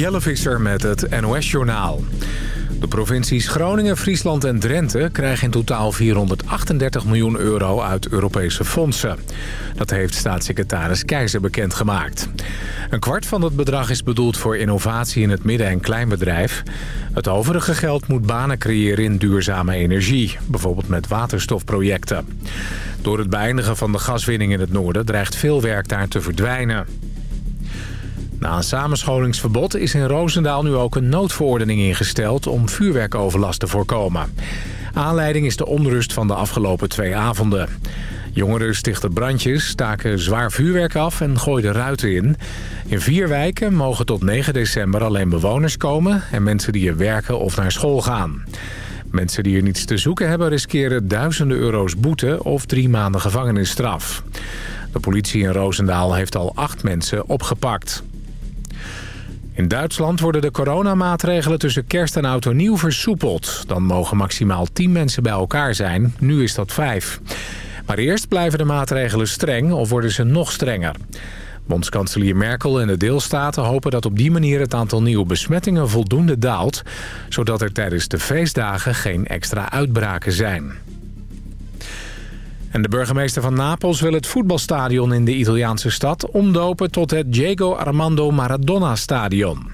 Jelle Visser met het NOS-journaal. De provincies Groningen, Friesland en Drenthe krijgen in totaal 438 miljoen euro uit Europese fondsen. Dat heeft staatssecretaris Keizer bekendgemaakt. Een kwart van het bedrag is bedoeld voor innovatie in het midden- en kleinbedrijf. Het overige geld moet banen creëren in duurzame energie, bijvoorbeeld met waterstofprojecten. Door het beëindigen van de gaswinning in het noorden dreigt veel werk daar te verdwijnen. Na een samenscholingsverbod is in Roosendaal nu ook een noodverordening ingesteld om vuurwerkoverlast te voorkomen. Aanleiding is de onrust van de afgelopen twee avonden. Jongeren stichten brandjes, staken zwaar vuurwerk af en gooiden ruiten in. In vier wijken mogen tot 9 december alleen bewoners komen... en mensen die er werken of naar school gaan. Mensen die er niets te zoeken hebben riskeren duizenden euro's boete... of drie maanden gevangenisstraf. De politie in Roosendaal heeft al acht mensen opgepakt. In Duitsland worden de coronamaatregelen tussen kerst en en nieuw versoepeld. Dan mogen maximaal 10 mensen bij elkaar zijn. Nu is dat 5. Maar eerst blijven de maatregelen streng of worden ze nog strenger. Bondskanselier Merkel en de deelstaten hopen dat op die manier het aantal nieuwe besmettingen voldoende daalt... zodat er tijdens de feestdagen geen extra uitbraken zijn. En de burgemeester van Napels wil het voetbalstadion in de Italiaanse stad omdopen tot het Diego Armando Maradona Stadion.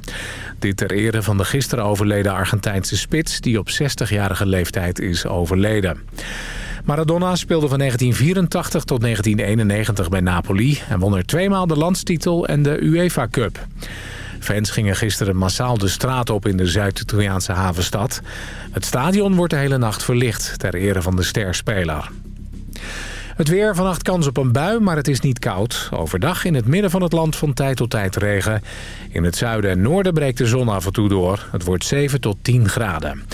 Dit ter ere van de gisteren overleden Argentijnse spits die op 60-jarige leeftijd is overleden. Maradona speelde van 1984 tot 1991 bij Napoli en won er tweemaal de landstitel en de UEFA Cup. Fans gingen gisteren massaal de straat op in de Zuid-Italiaanse havenstad. Het stadion wordt de hele nacht verlicht ter ere van de sterspeler. Het weer, vannacht kans op een bui, maar het is niet koud. Overdag in het midden van het land van tijd tot tijd regen. In het zuiden en noorden breekt de zon af en toe door. Het wordt 7 tot 10 graden.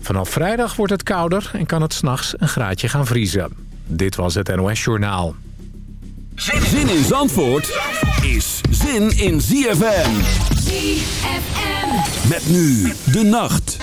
Vanaf vrijdag wordt het kouder en kan het s'nachts een graadje gaan vriezen. Dit was het NOS Journaal. Zin in Zandvoort is zin in ZFM. ZFM. Met nu de nacht.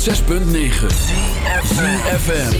106.9 FM.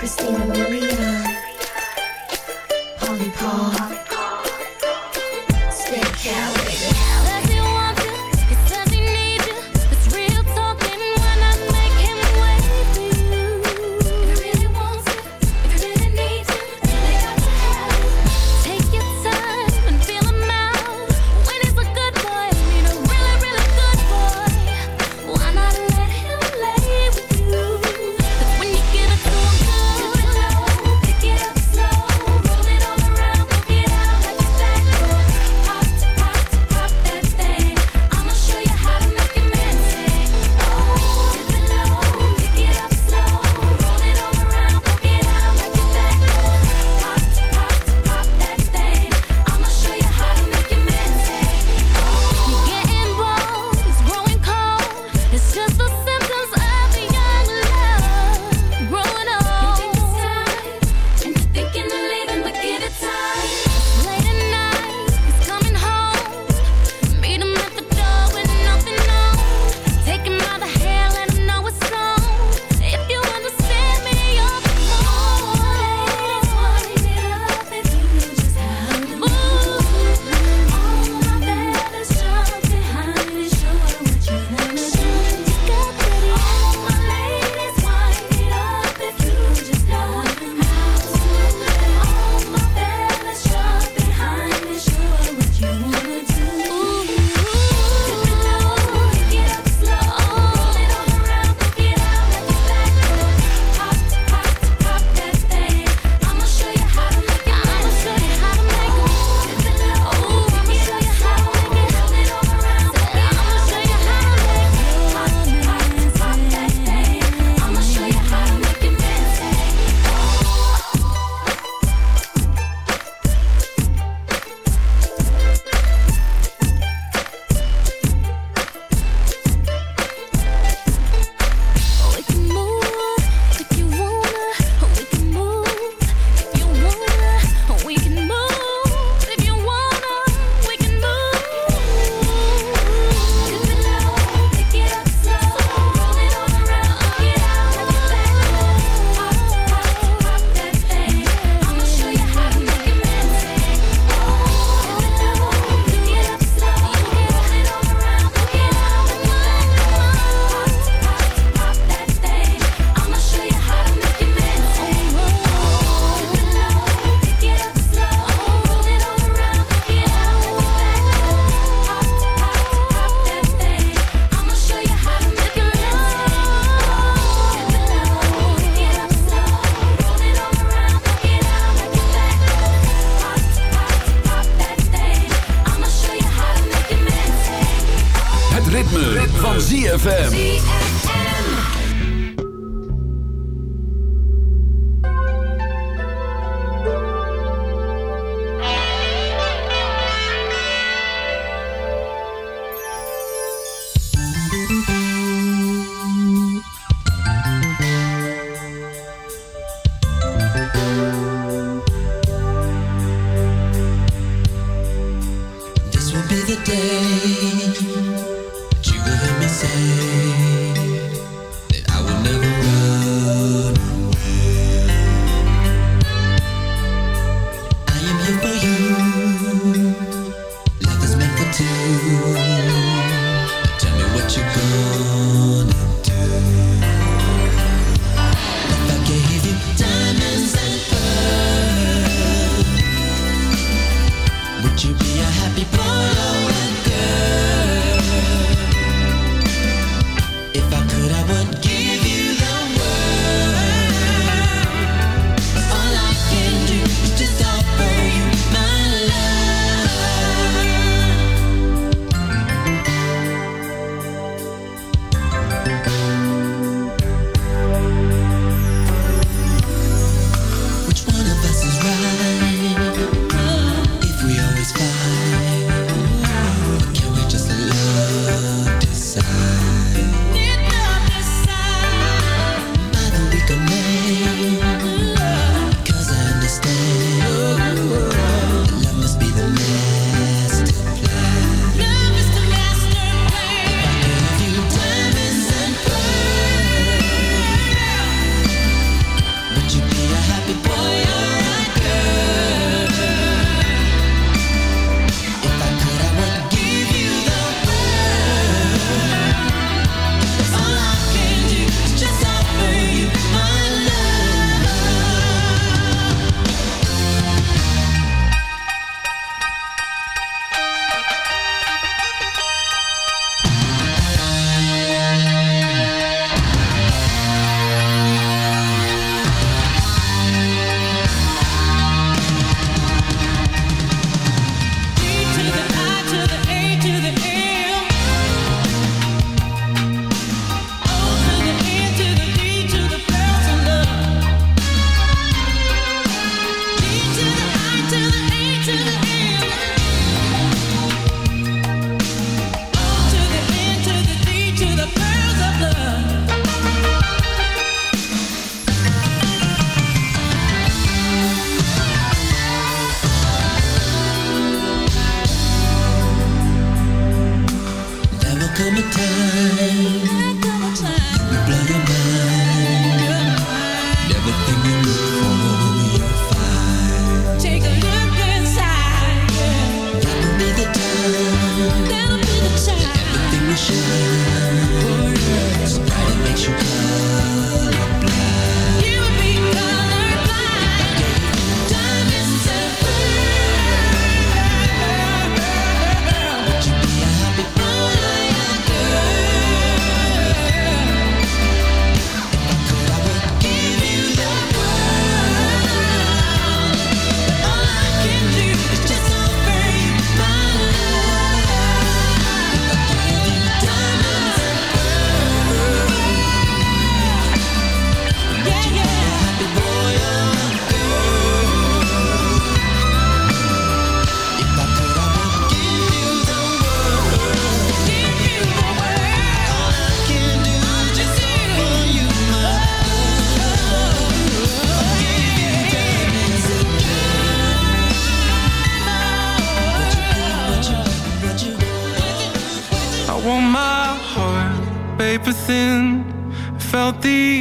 Christina Milian, Polly Paul.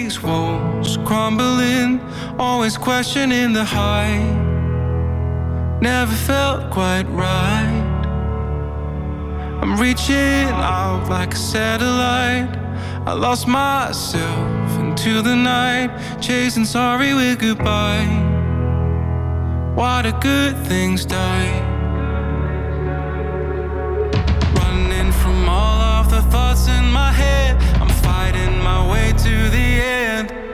these walls crumbling, always questioning the height. Never felt quite right. I'm reaching out like a satellite. I lost myself into the night, chasing sorry with goodbye. What a good things die? Running from all of the thoughts in my head way to the end.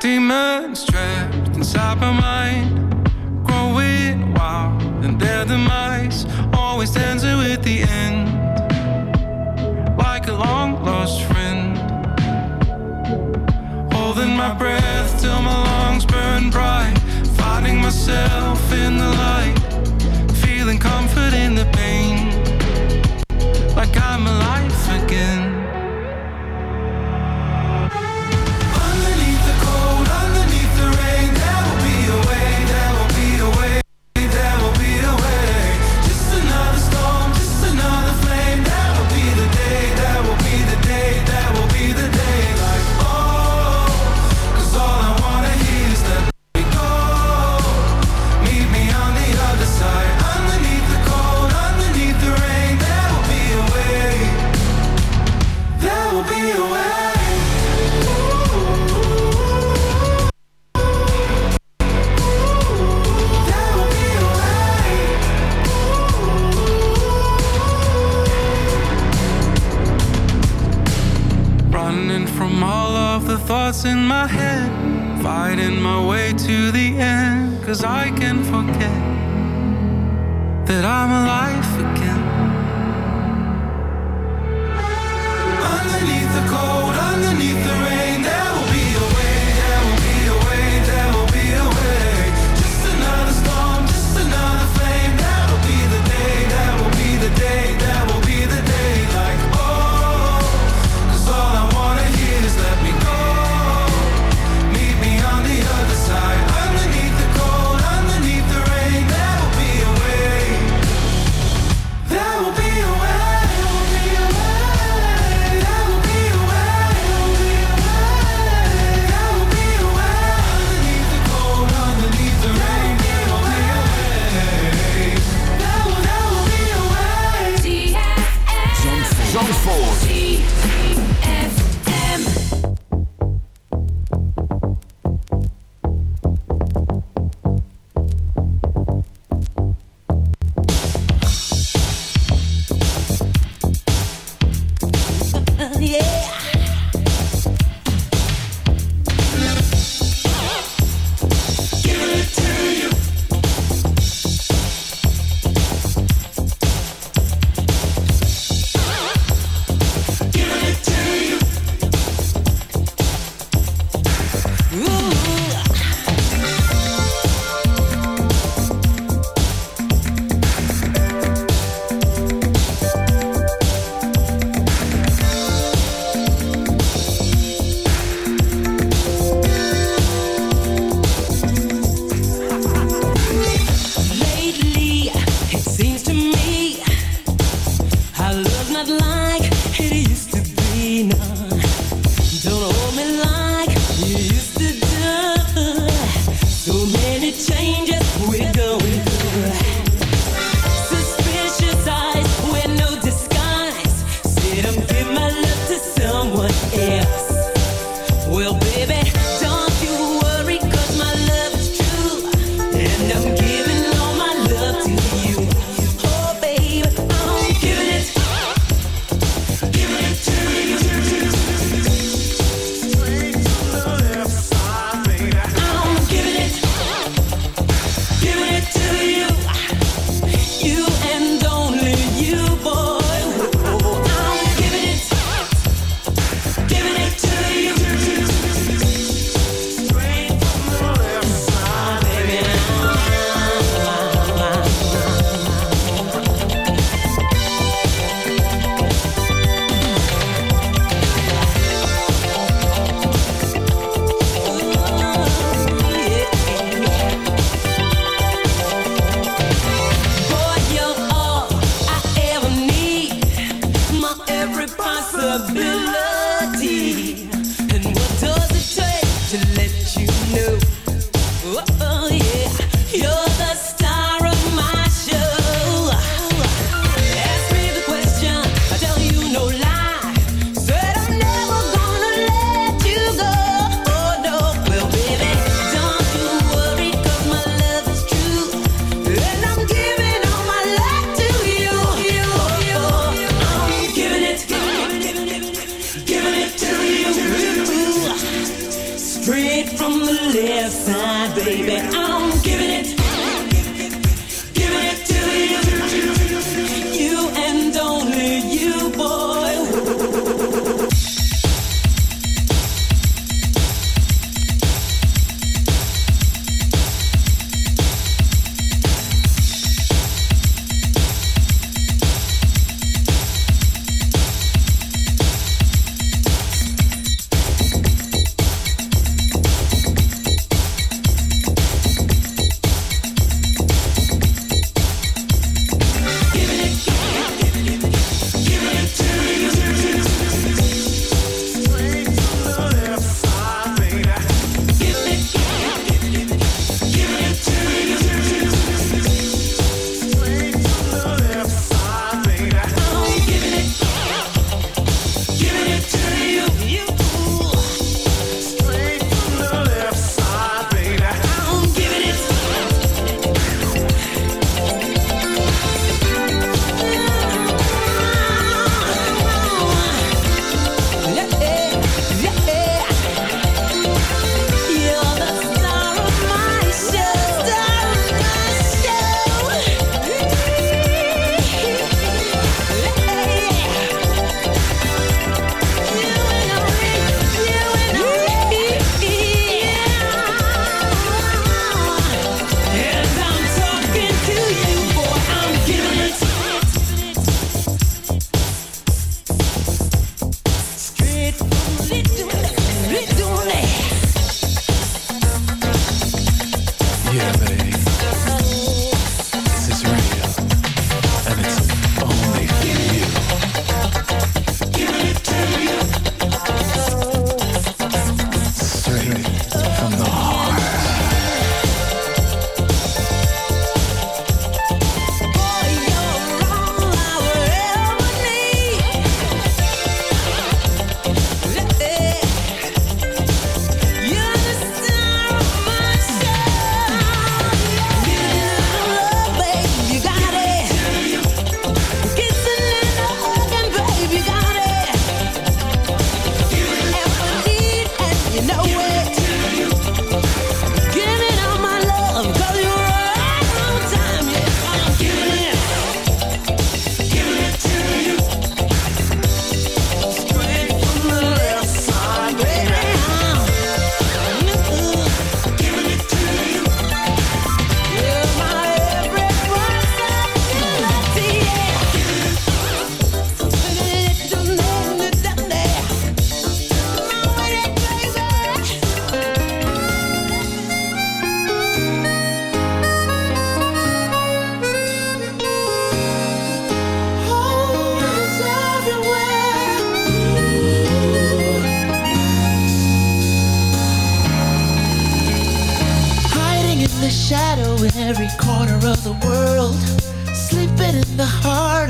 Demons trapped inside my mind, growing wild, and their demise always dancing with the end, like a long lost friend. Holding my breath till my lungs burn bright, finding myself in the light, feeling comfort in the pain, like I'm alive again. my head, fighting my way to the end, cause I can forget.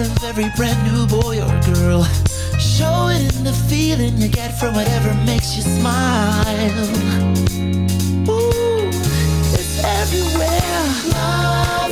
of every brand new boy or girl. Show it in the feeling you get from whatever makes you smile. Ooh, it's everywhere. Love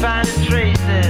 finding traces.